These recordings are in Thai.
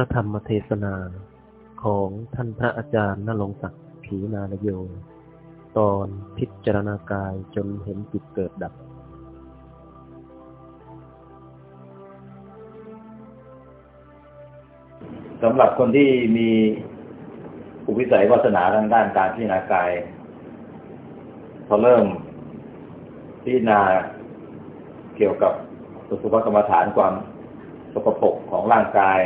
ระธรรมเทศนาของท่านพระอาจารย์นรงศักดิ์ขีนานโย ตอนพิจารณากายจนเห็นจิตเกิดดับ สำหรับคนที่มีอุปสัยวาสนาทางด้านการพิจารณากาย พอเริ่มพิจารณาเกี่ยวกับสุภกรรมฐานความสกปรกของร่างกาย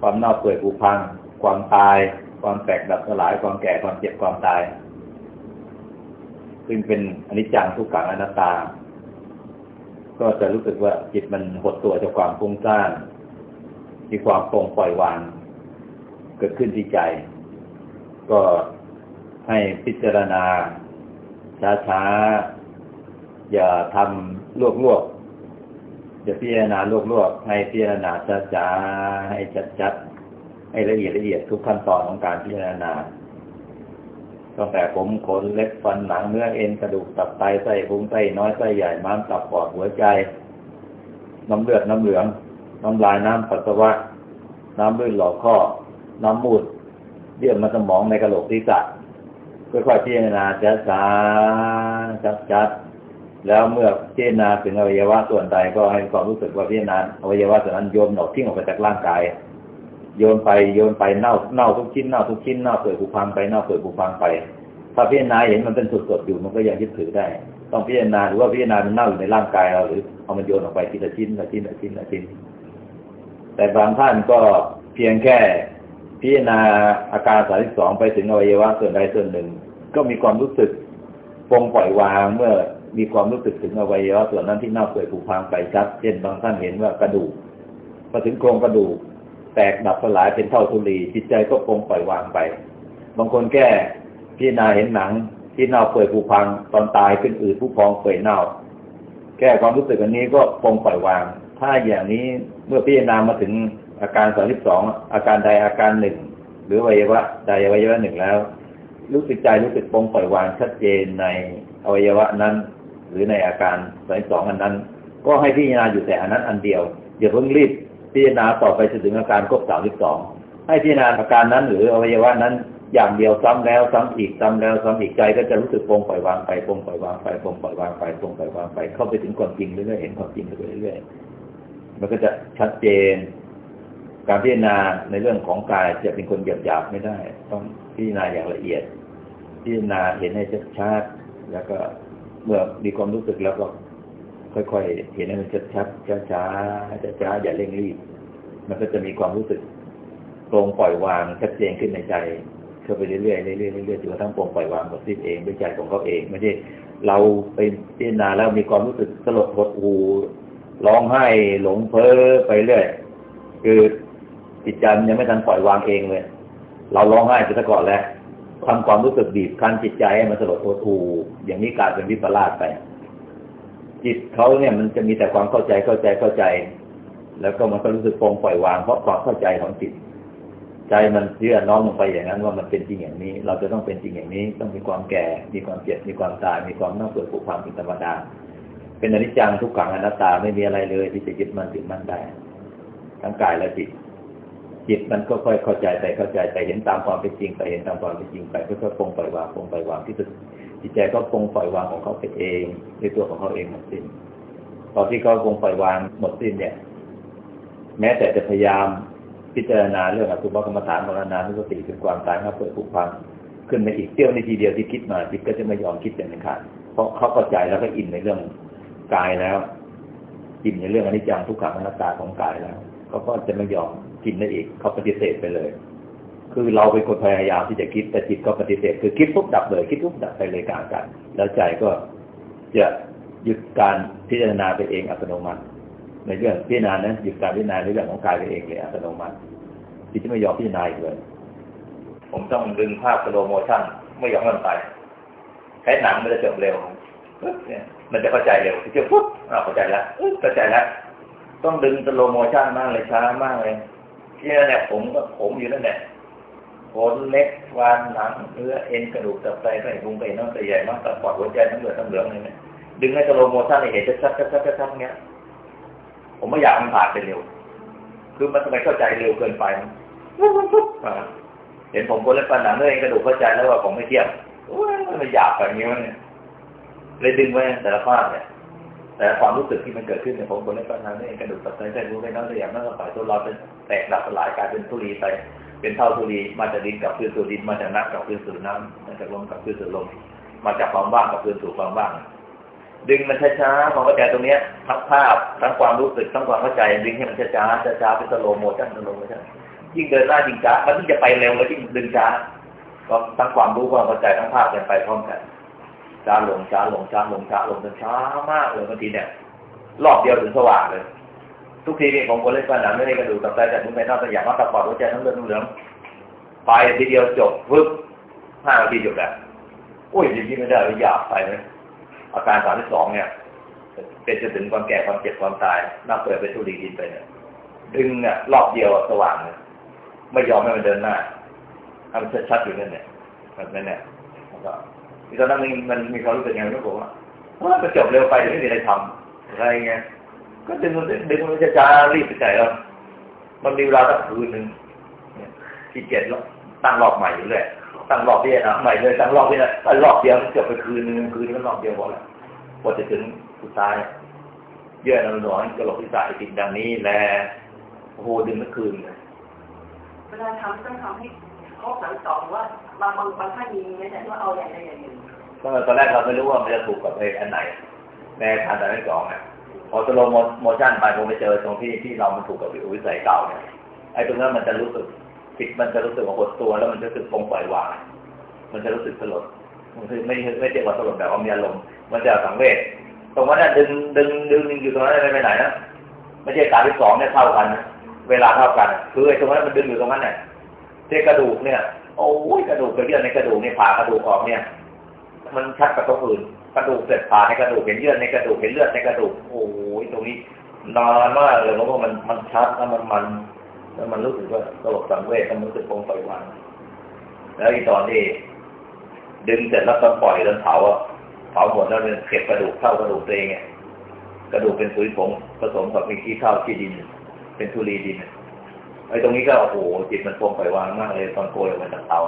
ความเน่าเปื่อยผุพัง ความตาย ความแตกดับสลาย ความแก่ความเจ็บความตาย ซึ่งเป็นอนิจจังทุกขังอนัตตา ก็จะรู้สึกว่าจิตมันหดตัวจากความฟุ้งซ่านมีความโปร่งปล่อยวาง เกิดขึ้นที่ใจ ก็ให้พิจารณาช้าๆ อย่าทำลวก ๆอย่าพิจารณาลวกๆให้พิจารณาช้าๆให้ชัดๆให้ละเอียดละเอียดทุกขั้นตอนของการพิจารณาตั้งแต่ผมขนเล็บฟันหนังเนื้อเอ็นกระดูกตับไตไส้พุงไส้น้อยไส้ใหญ่ม้ามตับปอดหัวใจ น้ำเลือดน้ำเหลือง น้ำลายน้ำปัสสาวะ น้ำเลื่นหลอดข้อ น้ำมูดเยื่อมันสมองในกระโหลกศีรษะค่อยๆพิจารณาช้าๆชัด แล้วเมื่อพิจารณาถึงอวัยวะส่วนใดก็ให้ความรู้สึกว่าพิจารณาอวัยวะส่วนนั้นโยนออกทิ้งออกไปจากร่างกาย โยนไปโยนไปเน่าเน่าทุกชิ้นเน่าทุกชิ้นเน่าเปื่อยผุพังไปเน่าเปื่อยผุพังไป ถ้าพิจารณาเห็นมันเป็นสดๆอยู่มันก็ยังยึดถือได้ ต้องพิจารณาหรือว่าพิจารณามันเน่าอยู่ในร่างกายเราหรือเอามันโยนออกไปทีละชิ้นละชิ้นละชิ้นละชิ้น แต่บางท่านก็เพียงแค่พิจารณาอาการสามสิบสองไปถึงอวัยวะส่วนใดส่วนหนึ่ง ก็มีความรู้สึกปรงปล่อยวางเมื่อ มีความรู้สึกถึงอวัยวะส่วนนั้นที่เน่าเปื่อยผุพังไปชัด เช่นบางท่านเห็นว่ากระดูกพอถึงโครงกระดูก แตกดับสลายเป็นเท่าทุลีจิตใจก็ปรงปล่อยวางไป บางคนแก้พิจารณาเห็นหนัง ที่เน่าเปื่อยผุพังตอนตายขึ้นอืดผู้พองเปื่อยเน่า แก้ความรู้สึกอันนี้ก็ปรงปล่อยวาง ถ้าอย่างนี้เมื่อพิจารณามาถึงอาการสามสิบสองอาการใดอาการหนึ่งหรือวัยวะใดวัยวะหนึ่งแล้ว รู้สึกใจรู้สึกปรงปล่อยวางชัดเจนในอวัยวะนั้น หรือในอาการสามสองอันนั้น ก็ให้พิจารณาอยู่แต่อันนั้นอันเดียวอย่าเพิ่งรีบพิจารณาต่อไปจนถึงอาการครบสามสิบสองให้พิจารณาอาการนั้นหรืออวัยวะนั้นอย่างเดียวซ้ำแล้วซ้ำอีกซ้ำแล้วซ้ำอีกใจก็จะรู้สึกปรงปล่อยวางไปปรงปล่อยวางไปปรงปล่อยวางไปปรงปล่อยวางไป เข้าไปถึงความจริงเรื่อยๆเห็นความจริงไปเรื่อยๆมันก็จะชัดเจน การพิจารณาในเรื่องของกายจะเป็นคนหยาบหยาบไม่ได้ ต้องพิจารณาอย่างละเอียด พิจารณาเห็นให้ชัดๆแล้วก็ เมื่อมีความรู้สึกแล้วก็ค่อยๆ เห็นให้มันชัดๆช้าๆช้าๆอย่าเร่งรีบ มันก็จะมีความรู้สึกตรงปล่อยวางชัดเจนขึ้นในใจเข้าไปเรื่อยๆเรื่อยๆเรื่อยๆจนกระทั่งปรงปล่อยวางหมดสิ้นเองด้วยใจของเขาเองไม่ใช่เราไปพิจารณาแล้วมีความรู้สึกสลดหดหูร้องไห้หลงเพ้อไปเรื่อยคือจิตใจยังไม่ทันปล่อยวางเองเลย เราร้องไห้ไปซะก่อนแล้ว ทำความรู้สึกบีบคั้นจิตใจให้มันสลดหดหูอย่างนี้กลายเป็นวิปลาสไป จิตเขาเนี่ยมันจะมีแต่ความเข้าใจเข้าใจเข้าใจ แล้วก็มันก็รู้สึกปรงปล่อยวางเพราะความเข้าใจของจิต ใจมันเชื่อน้อมลงไปอย่างนั้นว่ามันเป็นจริงอย่างนี้ เราจะต้องเป็นจริงอย่างนี้ ต้องมีความแก่ มีความเจ็บมีความตายมีความน่าเปื่อยผุพังเป็นธรรมดาเป็นอนิจจังทุกขังอนัตตาไม่มีอะไรเลยที่จะยึดมันถือมันได้ทั้งกายและจิต จิตมันก็ค่อยเข้าใจไปเข้าใจไปเห็นตามความเป็นจริงไปเห็นตามความเป็นจริงไปค่อยปรงปล่อยวางปรงปล่อยวางที่สุดจิตใจก็ปรงปล่อยวางของเขาไปเองในตัวของเขาเองหมดสิ้นตอนที่เขาปรงปล่อยวางหมดสิ้นเนี่ย แม้แต่จะพยายามพิจารณาเรื่องอสุภกรรมฐานมรณานุสติถึงความตายมาเปิดผูกพังขึ้นในอีกเที่ยวในทีเดียวที่คิดมาจิตก็จะไม่ยอมคิดอย่างนั้นขาดเพราะเขาเข้าใจแล้วก็อินในเรื่องกายแล้วอินในเรื่องอนิจจังทุกขังอนัตตาของกายแล้วเขาก็จะไม่ยอม กินได้อีกเขาปฏิเสธไปเลย คือเราเป็นคนพยายามที่จะคิดแต่จิตก็ปฏิเสธ คือคิดปุ๊บดับเลย คิดปุ๊บดับไปเลยกลางกัน แล้วใจก็จะหยุดการพิจารณาไปเองอัตโนมัติ ในเรื่องพิจารณานั้นหยุดการพิจารณาในเรื่องของกายไปเองเลยอัตโนมัติจิตจะไม่ยอมพิจารณาอีกเลย ผมต้องดึงภาพ slow motion ไม่ยอมมันไปใช้หนังมันจะจบเร็วมันจะเข้าใจเร็วที่จะปุ๊บเข้าใจแล้วเข้าใจแล้วต้องดึง slow motion มากเลยช้ามากเลย ที่นั่นเนี่ยผมก็ผมอยู่นั่นแหละขนเล็บฟันหนังเนื้อเอ็นกระดูกตับไตไส้พุงไส้น้อยไส้ใหญ่น้อยตับปอดหัวใจทั้งเลือดทั้งเหลืองเลยเนี่ยดึงให้ slow motion ให้เห็นชัดๆชัดๆชัดเงี้ย ผมไม่อยากมันผ่านไปเร็ว คือมันทำไมเข้าใจเร็วเกินไปเห็นผมคนเล็บฟันหนังเนื้อเอ็นกระดูกเข้าใจแล้วว่าผมไม่เที่ยงมันหยาบแบบนี้วะเนี่ยเลยดึงไว้แต่ละภาพเนี่ย แต่ความรู้สึกที่มันเกิดขึ้นในผมคนเล็บฟันหนังเนื้กระดูกตับไตเส้นรู้ไม่น้อยอย่างนั้นก็ปล่อยตัวเราเป็นแตกดับสลายกลายเป็นทุลีไป เป็นเท่าทุลีมาจากดินกับคืนสู่ดินมาจากน้ำกับคืนสู่น้ำมาจากลมกับคืนสู่ลม มาจากความว่างกับคืนสู่ความว่าง ดึงมันช้าๆความเข้าใจตรงนี้ทั้งภาพทั้งความรู้สึกทั้งความเข้าใจดึงให้มันช้าๆช้าๆเป็น slow motion slow motion ยิ่งเดินหน้ายิ่งช้ามันยิ่งจะไปเร็วแล้วยิ่งดึงช้าก็ทั้งความรู้ความเข้าใจทั้งภาพกันไปพร้อมกัน ช้าลงช้าลงช้าลงช้าลงจนช้ามากเลยบางทีเนี่ยรอบเดียวถึงสว่างเลย ทุกทีนี่ผมขนเล็บฟันหนังไม่ได้กระดูกตับไตแต่ผมไปนอกสยามว่าตะปอดหัวใจทั้งเลือดทั้งเหลืองไปทีเดียวจบปึ๊บห้านาทีจบแล้วโอ้ยยิ่งไม่ได้เลยอยากไปเลยอาการสามที่สองเนี่ย เป็นจนถึงความแก่ความเจ็บความตายน่าเปิดไปทุลีดินไปเนี่ยดึงเนี่ยรอบเดียวสว่างเลยไม่ยอมให้มันเดินหน้าทำชัดๆอยู่นั่นเนี่ยแบบนั้นเนี่ยแล้วก็ ตอนนั้นมันมันมีความรู้สึกยังไงไม่รู้ว่าว่ามันจบเร็วไปเดี๋ยวไม่มีอะไรทำอะไรเงี้ยก็ดึงมันดึงมันจะจารีบไปใจแล้วมันมีเวลาตั้งคืนหนึ่งที่เจ็ดแล้วตั้งรอบใหม่อยู่เลยตั้งรอบเดียวนะใหม่เลยตั้งรอบเดียวตั้งรอบเดียวมันจบไปคืนหนึ่งคืนนี้มันรอบเดียวพอแล้วพอจะถึงสุดท้ายเยื่อน้ำหนองกระโหลกที่สายติดดังนี้แลโอ้โหดึงเมื่อคืนเลยเวลาทำต้องทำให้ ครบสามสองว่าบางบางบางท่านมีไม่ใช่ว่าเอาอย่างใดอย่างหนึ่งตอนแรกเราไม่รู้ว่ามันจะถูกกับเพลงอันไหนในทางแต่ที่สองเนี่ยพอ slow motion ไปผมไปเจอตรงที่ที่เรามันถูกกับวิสัยเก่าเนี่ยไอ้ตรงนั้นมันจะรู้สึกจิตมันจะรู้สึกว่าหดตัวแล้วมันจะรู้สึกปลงปล่อยวางมันจะรู้สึกสลดมันคือไม่ไม่เจ็บว่าสลดแบบว่ามีอารมณ์มันจะสังเวชตรงนั้นดึงดึงดึงอยู่ตรงนั้นไม่ไปไหนนะไม่ใช่การที่สองเนี่ยเท่ากัน เวลาเท่ากัน คือไอ้ตรงนั้นมันดึงอยู่ตรงนั้นเนี่ย ที่กระดูกเนี่ย โอ้ยกระดูกกระเยื่อในกระดูกในผ่ากระดูกออกเนี่ย มันชัดกับตรงอื่นกระดูกเสร็จผ่าในกระดูกเห็นเยื่อในกระดูกเห็นเลือดในกระดูกโอ้ยตรงนี้นานมากเลยเพราะว่ามันมันชัดแล้วมันมันแล้วมันรู้สึกว่าตลกสังเวชมันรู้สึกปงปล่อยวางแล้วอีตอนที่ดึงเสร็จแล้วต้องปล่อยแล้วเผาอะเผาหมดแล้วเก็บกระดูกเท่ากระดูกตัวเองเนี่ยกระดูกเป็นปุ๋ยผงผสมกับมีขี้เท่าขี้ดิน เป็นทุลีดิน ไอ้ตรงนี้ก็โอ้โหจิตมันปงปล่อยวางมากเลยตอนโกยออกมาจากเตา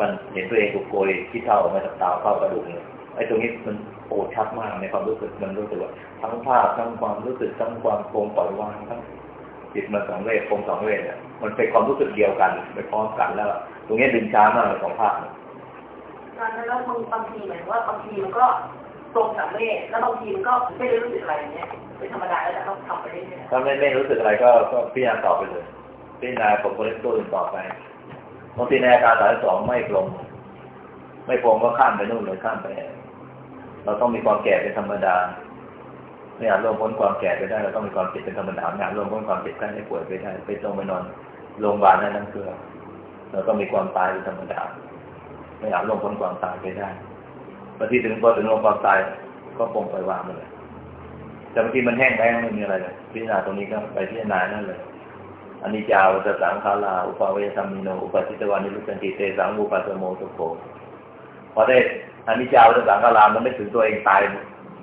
มันเห็นตัวเองถูกโกยขี้เท่าออกมาจากเตาเข้ากระดูกเนี่ยไอ้ตรงนี้มันโอชัดมากในความรู้สึกมันรู้สึกว่าทั้งภาพทั้งความรู้สึกทั้งความปงปล่อยวางทั้งจิตมันสองเวทคงสองเวทเนี่ยมันเป็นความรู้สึกเดียวกันไปพร้อมกันแล้ว ตรงนี้ดึงช้ามากเลยสองภาคการแล้วบางบางทีเหมือนว่าบางทีมันก็ตรงสังเวทแล้วบางทีมันก็ไม่ได้รู้สึกอะไรอย่างเงี้ย เป็นธรรมดาแล้วแต่ต้องทำไปเรื่อยๆถ้าไม่ไม่รู้สึกอะไรก็ก็พิจารณาต่อไปเลยพิจารณาผมก็เล่นตัวอื่นต่อไปบางทีในอาการสายสองไม่ปรงไม่ปรงก็ข้ามไปนู่นเลยข้ามไป เราต้องมีความแก่เป็นธรรมดาไม่อาจร่วมพ้นความแก่ไปได้ เราต้องมีความเจ็บเป็นธรรมดาไม่อาจร่วมพ้นความเจ็บไข้ให้ป่วยไปได้ไปต้องไปนอนโรงพยาบาลนั่นนั่นคือเราต้องมีความตายเป็นธรรมดาไม่อาจร่วมพ้นความตายไปได้บางทีถึงพอถึงลงความตายก็ปงไปวางไปเลย แต่บางทีมันแห้งแล้งไม่มีอะไรเลยพิจารณาตรงนี้ก็ไปพิจารณานั่นเลยอันนี้จาวจะสังขาราอุปาเวสัมมิโนอุปจิตวานิรุสันติเตสังอุปัสโมสุโกพอได้อันนี้จาวจะสังขารามันไม่ถึงตัวเองตาย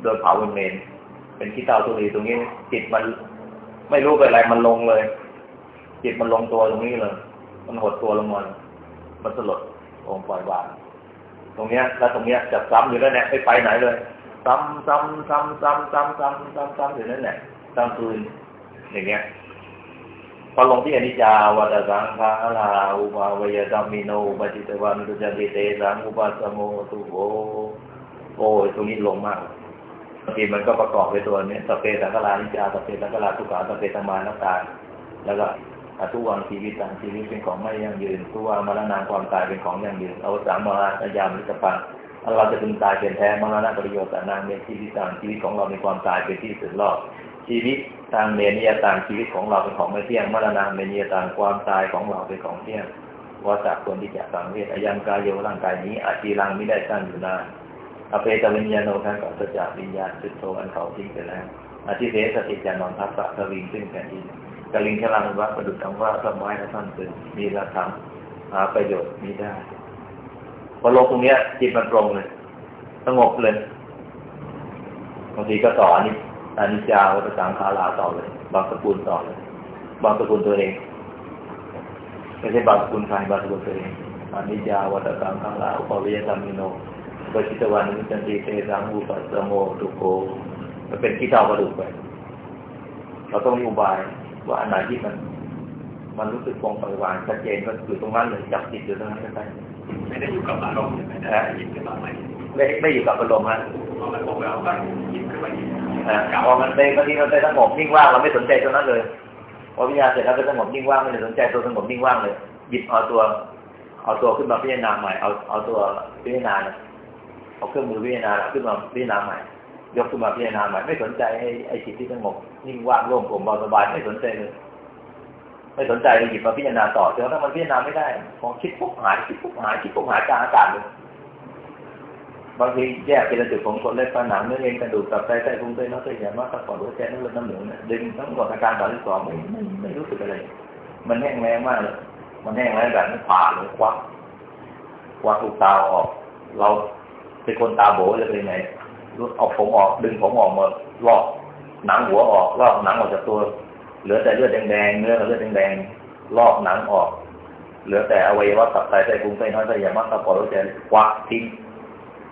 โดนเผาเป็นเมน เป็นขี้เต่าตัวนี้ตรงนี้จิตมันไม่รู้เป็นอะไรมันลงเลย จิตมันลงตัวตรงนี้เลย มันหดตัวลงมามันสลดองปล่อยวางตรงเนี้ยแล้วตรงเนี้ยจะซ้ำอยู่แล้วเนี่ยไม่ไปไหนเลย ซ้ำซ้ำซ้ำซ้ำซ้ำซ้ำซ้ำซ้ำอยู่นั่นแหละซ้ำคืนอย่างเงี้ยพอลงที่อนิจจาวัฏสังขาราอุปาวยธรรมิโนปฏิตวันตุจันติเตสังอุปัสโมตุโอโอ้ยตรงนี้ลงมากบางทีมันก็ประกอบไปตัวนี้สเปสังกานิจจาสเปสังกาทุกขาสเปธรรมานัตตาแล้วก็อทุวันชีวิตต่างชีวิตเป็นของไม่ยั่งยืนทุวันมรณะความตายเป็นของยั่งยืนเอาสามมรณะยามริจปัง เราจะพึงตายเป็นแท้มรณะประโยชน์แต่นางเมชีวิตต่างชีวิตของเราในความตายเป็นที่สุดรอบชีวิตังเม อะนิยะตังชีวิตของเราเป็นของไม่เที่ยงมะระณัง เมนิยะตังความตายของเราเป็นของเที่ยงวะตะ ควรที่จะสังเวชอะยังกาโยร่างกายนี้อะจิรัง มิได้ตั้งอยู่นานอะเปตะวิญญาโณ ครั้นปราศจากวิญญาณฉุฑโฑ อันเขาทิ้งไปแล้วอะธิเสสสะติจักนอนทับ ปะฐะวิงซึ่งแผ่นดินกะลิงคะรัง อิวะ ประดุจดังว่าท่อนไม้และท่อนฟืนมีละธรรมหาประโยชน์มีได้ พอลงตรงเนี้ย จิตมันตรงเลยสงบเลยบางทีก็ต่ออนนี้อานิจจาวัฏสังขาราต่อเลย บางสกุลต่อเลย บางสกุลตัวเองไม่ใช่บางสกุลใครบางสกุลตัวเองอนิจจาวัตตังขังลาอุปวิยธรรมิโนปชิตวันนิจันติเตสังอุปสโมตุโกมันเป็นที่เท่ากระดูกไปเราต้องมีอุบายว่าอันไหนที่มัน มันรู้สึกปองปล่อยวางชัดเจนก็อยู่ตรงนั้นเลยจับจิตอยู่ตรงนั้นก็ได้ไม่ได้อยู่กับอารมณ์ใช่ไหมนะหยิบขึ้นมาใหม่ไม่ไม่อยู่กับอารมณ์ฮะพอมันพบแล้วก็หยิบขึ้นมาอีกอ่าพอมันเป็นบางทีมันเป็นสงบนิ่งว่างเราไม่สนใจตรงนั้นเลยพอวิญญาณเสร็จแล้วเป็นสงบนิ่งว่างไม่ได้สนใจตัวสงบนิ่งว่างเลย หยิบเอาตัว เอาตัวขึ้นมาพิจารณาใหม่เอาเอาตัวพิจารณาเนี่ยเอาเครื่องมือพิจารณาขึ้นมาพิจารณาใหม่ยกขึ้นมาพิจารณาใหม่ไม่สนใจไอ้ไอ้จิตที่สงบนิ่งว่างโล่งโปร่งเบาสบายไม่สนใจเลย ไม่สนใจหยิบมาพิจารณาต่อจนกระทั่งมันพิจารณาไม่ได้พอคิดปุ๊บหายคิดปุ๊บหายคิดปุ๊บหายกางอากาศเลยบางทีแยกเป็นจุดของคนเล็บผนังเนื้อเอ็นกระดูกตับไตไส้พุงไส้น้ำไส้ใหญ่มากตะกอนหัวใจน้ำเลือดน้ำเหลืองเนี่ยดึงทั้งหมดอาการตอนที่สองไม่ไม่ไม่รู้สึกอะไร มันแห้งแรงมากเลยมันแห้งแรงแบบนี้ผ่าเลยควักควักลูกตาออก เราเป็นคนตาโบจะเป็นไงเอาผมออกดึงผมออกหมดลอกหนังหัวออกลอกหนังออกจากตัว เหลือแต่เลือดแดงๆเนื้อกับเลือดแดงๆลอกหนังออก เหลือแต่อวัยวะตับไตไส้พุงไส้น้อยไส้ใหญ่มากตะกอนหัวใจควักทิ้ง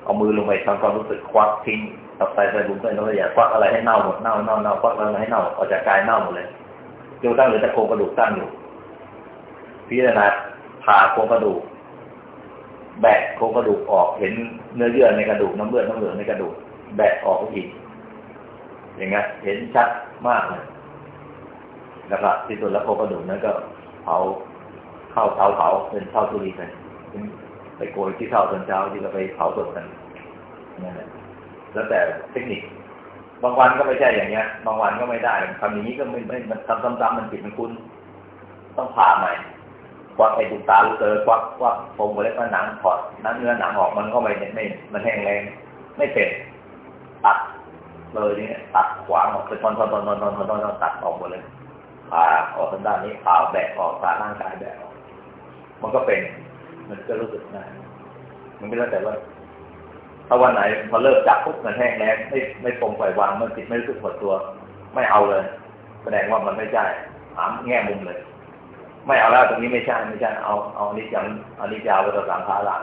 เอามือลงไปทำความรู้สึกควักทิ้งตับไตไส้พุงไส้น้อยอย่าควักอะไรให้เน่าหมดเน่าเน่าเน่าควักอะไรให้เน่าออกจากกายเน่าหมดเลยจนตั้งเหลือแต่โครงกระดูกตั้งอยู่ พิจารณาผ่าโครงกระดูก แบกโครงกระดูกออกเห็นเนื้อเยื่อในกระดูกน้ำเลือดน้ำเหลืองในกระดูก แบกออกอีกอย่างเงี้ยเห็นชัดมากเลย แล้วก็ที่สุดแล้วโครงกระดูกนั้นก็เผาเข้าเตาเผาเป็นเท่าทุลีไปไปโกยที่เท่าตอนเช้าที่เราไปเผาศพกันนั่นแหละแล้วแต่เทคนิค บางวันก็ไม่ใช่อย่างเงี้ย บางวันก็ไม่ได้ทำอย่างนี้ก็ไม่ไม่มันทำซ้ำๆมันผิดมันคุ้นต้องผ่าใหม่ควักไอ้ดุตาลูกเตอควักควักผมหมดแล้วหนังถอดน้ำเนื้อหนังออกมันก็ไม่ไม่ มันแห้งแรงไม่เป็นตัดเลยนี่ตัดขวางออกเป็นอนตอนตอนตอนตอนตอนตอนตัดออกหมดเลย ผ่าออกทางด้านนี้ผ่าแบกออกผ่าร่างกายแบกออกมันก็เป็น มันก็รู้สึกนะมันไม่แล้แต่ว่าถ้าวันไหนพอเลิกจับปุ๊บมันแห้งแล้งไม่ไม่ปรงปล่อยวางมันติดไม่รู้สึกหดตัว ไม่เอาเลย แสดงว่ามันไม่ใช่ถามแง่มุมเลย ไม่เอาแล้วตรงนี้ไม่ใช่ไม่ใช่เอาเอาอันนี้จังอันนี้ยาวไปต่อสามขาหลัง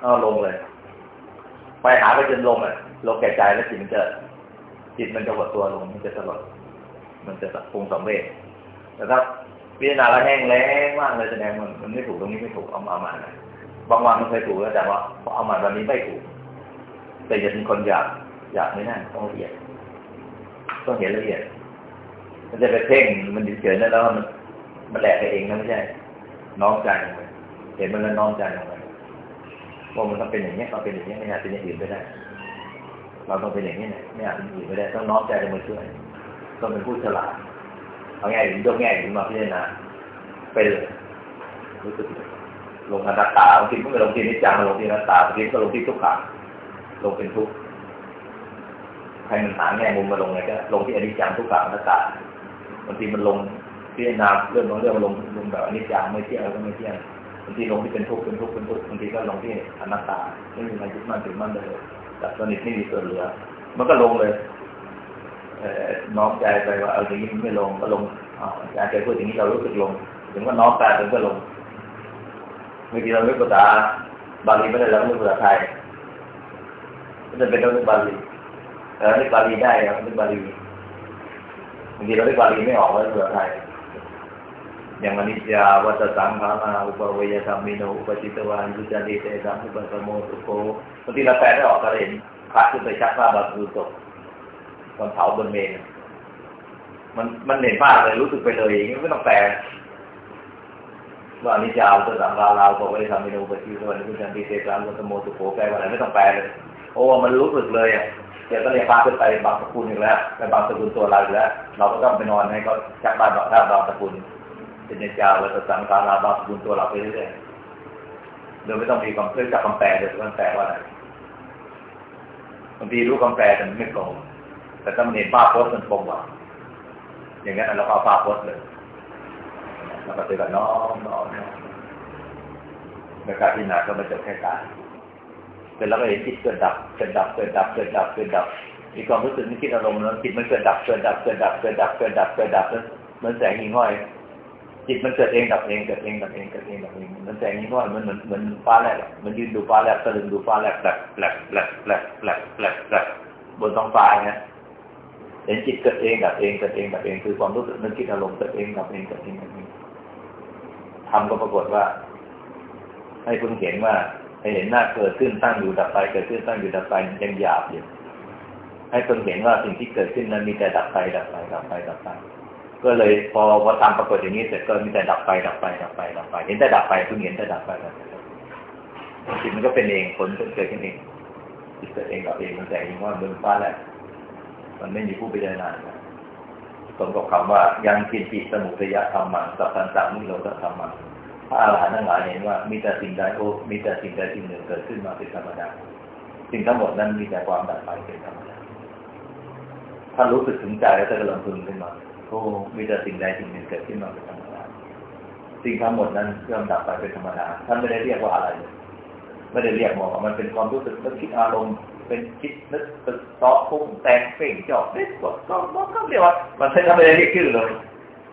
เอาลงเลย ไปหาไปจนลงอะลงแก่ใจแล้วจิตมันจะจิตมันจะหดตัวลงมันจะสลดมันจะปรุงสำเร็จ แต่ถ้าพิจารณาแล้วแห้งแล้งมากเลยแสดงมันมันไม่ถูกตรงนี้ไม่ถูกเอามาเอามานะบางวันมันเคยถูกแล้วแต่ว่าพอเอามาวันนี้ไม่ถูก แต่จะเป็นคนอยากอยากไม่น่าต้องละเอียดต้องเห็นละเอียด มันจะไปเพ่งมันเฉยๆนะแล้วมันมันแหลกไปเองนะไม่ใช่ น้อมใจลงไปเห็นมันแล้วน้อมใจลงไปว่ามันต้องเป็นอย่างนี้ต้องเป็นอย่างนี้ไม่อาจเป็นอย่างอื่นไม่ได้ เราต้องเป็นอย่างนี้นี่ยไม่อาจเป็นอย่างอื่นไม่ได้ ต้องน้อมใจลงมาช่วยต้องเป็นผู้ฉลาด เอาง่ายยกแง่ถึงมาพิจารณาไปเลยรู้สึกลงอนัตตาบางทีก็ไม่ลงที่นิจจังลงที่อนัตตาบางทีก็ลงที่ทุกขังลงเป็นทุกข์ให้มันหาแง่มุมมาลงไงก็ลงที่อนิจจังทุกขังอนัตตาบางทีมันลงพิจารณาเรื่องของเรื่องลงลงแบบอนิจจังไม่เที่ยงแล้วก็ไม่เที่ยงบางทีลงที่เป็นทุกข์เป็นทุกข์เป็นทุกข์บางทีก็ลงที่อนัตตาไม่มีอะไรยึดมั่นถือมั่นเลยแต่สนิทไม่มีส่วนเหลือ มันก็ลงเลย น้อมใจไปว่าเอาอย่างนี้มันไม่ลงก็ลงอาจารย์พูดอย่างนี้เรารู้สึกลง ถึงว่าน้อมใจถึงก็ลงเมื่อกี้เราเรียกภาษาบาลีไม่ได้เราเรียกภาษาไทยก็จะเป็นเราเรียกบาลีเราเรียกบาลีได้เราเรียกบาลีบางทีเราเรียกบาลีไม่ออกเราเรียกภาษาไทยอย่างอนิจจาวัตสังขาราอุปเวยธรรมิโนอุปจิตวานุจันติเตสัมอุปสมโมสุโกบางทีเราแปลไม่ออกก็เห็นพระขึ้นไปชักว่าบาสุตก ตอนเผาบนเมนมันมันเห็นภาพเลยรู้สึกไปเลยอย่างนี้ไม่ต้องแปลว่านิจจาตัวสังราราบอกว่าได้ทำเมนูปฏิวัติคุณจันติเตกรามวัตโมสุโขแปลว่าอะไรไม่ต้องแปลเลยโอ้มันรู้สึกเลยอะเดี๋ยวก็เลยพาขึ้นไปบางสกุลอีกแล้วไปบางสกุลตัวเราอีกแล้ว เราก็ต้องไปนอนให้เขาชักบ้านบางท่าบางสกุลเป็นเนจาวัตสังราราบางสกุลตัวเราไปเรื่อยๆโดยไม่ต้องมีความเพื่อจับคำแปลเดี๋ยวมันแปลว่าอะไรบางทีรู้คำแปลแต่ไม่ตรง แต่ถ้ามันเห็นป้าโพสมันคมกว่าอย่างนั้นเราก็เอาป้าโพสเลยเราก็เจอแบบน้องน้องในการที่าราก็มาจบแค่การเสร็จแล้วก็เห็นคิดเกิดดับเกิดดับเกิดดับเกิดดับเกิดดับมีความรู้สึกไม่คิดอารมณ์แล้วจิตมันเกิดดับเกิดดับเกิดดับเกิดดับเกิดดับเกิดดับเหมือนแสงหิ่งห้อย จิตมันเกิดเองดับเองเกิดเองดับเองเกิดเองดับเองมันแสงหิ่งห้อยมันเหมือนเหมือนฟ้าแลบมันยืนดูฟ้าแลบตะลึงดูฟ้าแลบแลบแลบแลบแลบแลบบนท้องฟ้าเนี่ย เห็นจิตเกิดเองดับเองเกิดเองดับเองคือความรู้สึกนึกคิดอารมณ์เกิดเองดับเองเกิดเองดับเองทำก็ปรากฏว่า ให้คุณเห็นว่าให้เห็นหน้าเกิดขึ้นตั้งอยู่ดับไปเกิดขึ้นตั้งอยู่ดับไปยังหยาบอยู่ให้คนเห็นว่าสิ่งที่เกิดขึ้นนั้นมีแต่ดับไปดับไปดับไปดับไป ก็เลยพอพอทำปรากฏอย่างนี้เสร็จก็มีแต่ดับไปดับไปดับไปดับไป เห็นแต่ดับไปเพิ่งเห็นแต่ดับไปดับไปจิตมันก็เป็นเองผลเกิดขึ้นเองจิตเกิดเองกับเองมันแต่เองว่าเบืองฟ้าแหละ มันไม่มีผู้พิจารณาสมกับคำว่ายังกินจิตสมุทัยธรรมังสัพพันตังนิโรธธรรมังพระอาหารหันต์ทั้งหลายเห็นว่ามีแต่สิ่งใดโอ้มีแต่สิ่งใดสิ่งหนึ่งเกิดขึ้นมาเป็นธรรมดาสิ่งทั้งหมดนั้นมีแต่ความดับไปเป็นธรรมดาถ้ารู้สึกถึงใจแล้วจะกระลำพึงขึ้นมาโอ้มีแต่สิ่งใดสิ่งหนึ่งเกิดขึ้นมาเป็นธรรมดาสิ่งทั้งหมดนั้นย่อมดับไปเป็นธรรมดาท่านไม่ได้เรียกว่าอะไร ไม่ได้เรียกว่ามันเป็นความรู้สึกนึกคิดอารมณ์ เป็นคิดนึกตึกต่อพุ่งแต่งเป่งจอบเด็กกดก็ก็เรียกว่า มันไม่ได้เรียกชื่อเลย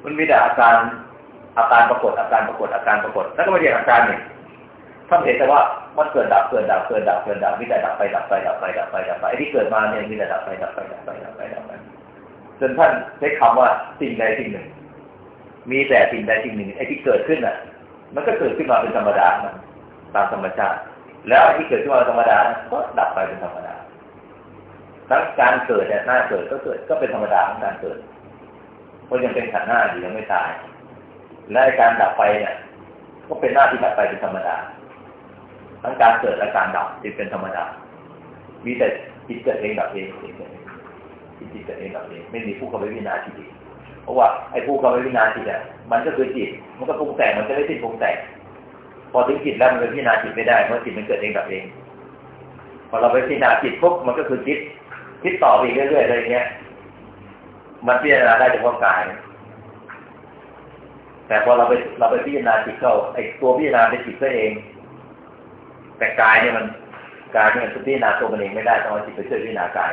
มันมีแต่อาการอาการปรากฏอาการปรากฏอาการปรากฏแล้วก็ไม่เรียกอาการเนี่ยท่านเห็นแต่ว่ามันเกิดดับเกิดดับเกิดดับเกิดดับมีแต่ดับไปดับไปดับไปดับไปดับไปไอ้ที่เกิดมาเนี่ยมีแต่ดับไปดับไปดับไปดับไปดับไปจนท่านใช้คำว่าสิ่งใดสิ่งหนึ่ง มีแต่สิ่งใดสิ่งหนึ่งไอ้ที่เกิดขึ้นอะ มันก็เกิดขึ้นมาเป็นธรรมดาตามธรรมชาติ แล้วไอ้ที่เกิดขึ้นมาธรรมดาก็ดับไปเป็นธรรมดาทั้งการเกิดเนี่ยหน้าเกิดก็เกิดก็เป็นธรรมดาของการเกิดเพราะยังเป็นขันหน้าอยู่ยังไม่ตาย และการดับไปเนี่ย ก็เป็นหน้าที่ดับไปเป็นธรรมดา ทั้งการเกิดและการดับจิตเป็นธรรมดา มีแต่จิตเกิดเองดับเองจิตเกิดเองจิตเกิดเองดับเองไม่มีผู้เข้าไปวินาจิตเพราะว่าไอ้ผู้เข้าไปวินาจิตเนี่ยมันก็คือจิต มันก็ปรุงแต่งมันจะไม่สิ้นปรุงแต่ง พอถึงจิตแล้วมันเป็นพิจารณาจิตไม่ได้เพราะจิตมันเกิดเองดับเอง พอเราไปพิจารณาจิตปุ๊บมันก็คือคิดคิดต่อไปเรื่อยๆอะไรเงี้ย มันพิจารณาได้เฉพาะกาย แต่พอเราไปเราไปพิจารณาจิตเข้าไอ้ตัวพิจารณาเป็นจิตตัวเอง แต่กายเนี่ยมันกายเนี่ยมันพิจารณาตัวมันเองไม่ได้ต้องเอาจิตไปช่วยพิจารณากาย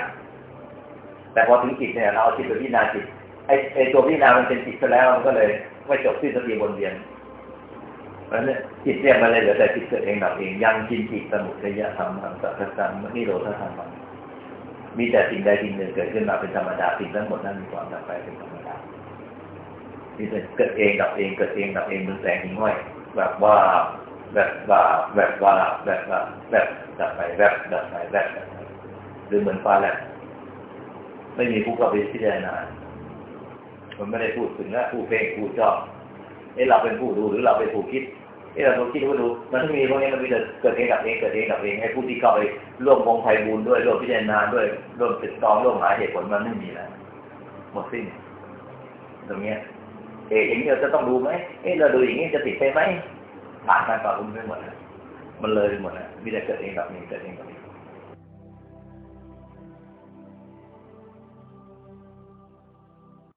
แต่พอถึงจิตเนี่ยเราเอาจิตไปพิจารณาจิตไอ้ไอ้ตัวพิจารณามันเป็นจิตซะแล้วมันก็เลยไม่จบสิ้นสักทีวนเวียน เพราะนี่ยจิตเนี่ยมันเลยเหลือแต่จิตเกิดเองดับเองยังจินจิตสมุทัยธรรมธรรมสัพสัมนิโรธธรรมมีแต่สิ่งใดสิ่งหนึ่งเกิดขึ้นมาเป็นธรรมดาสิ่งทั้งหมดนั้นมีความดับไปเป็นธรรมดามีแต่เกิดเองดับเองเกิดเองดับเองเหมือนแสงหิ่งห้อยแบบว่าแบบว่าแบบว่าแบบว่าแบบดับไปแบบดับไปแบบหรือเหมือนฟ้าแลบไม่มีผู้เข้าไปพิจารณามันไม่ได้พูดถึงนะผู้เพ่งผู้ชอบเอ้เราเป็นผู้ดูหรือเราเป็นผู้คิด นี่เราคิดผู้ดูมันไม่มีพวกนี้มันมีแต่เกิดเองกับเองเกิดเองกับเองให้ผู้ที่เข้าไปร่วมวงไพบูลด้วยร่วมพิจารณาด้วยร่วมติดตองร่วมหาเหตุผลมันไม่มีแล้วหมดสิ้นตรงเนี้ยเอออย่างนี้เราจะต้องดูไหมเอ๊ะเราดูอย่างนี้จะติดไปไหมผ่านการปรับปรุงไปหมดแล้วมันเลยไปหมดแล้วมีแต่เกิดเองกับเองเกิดเองกับเอง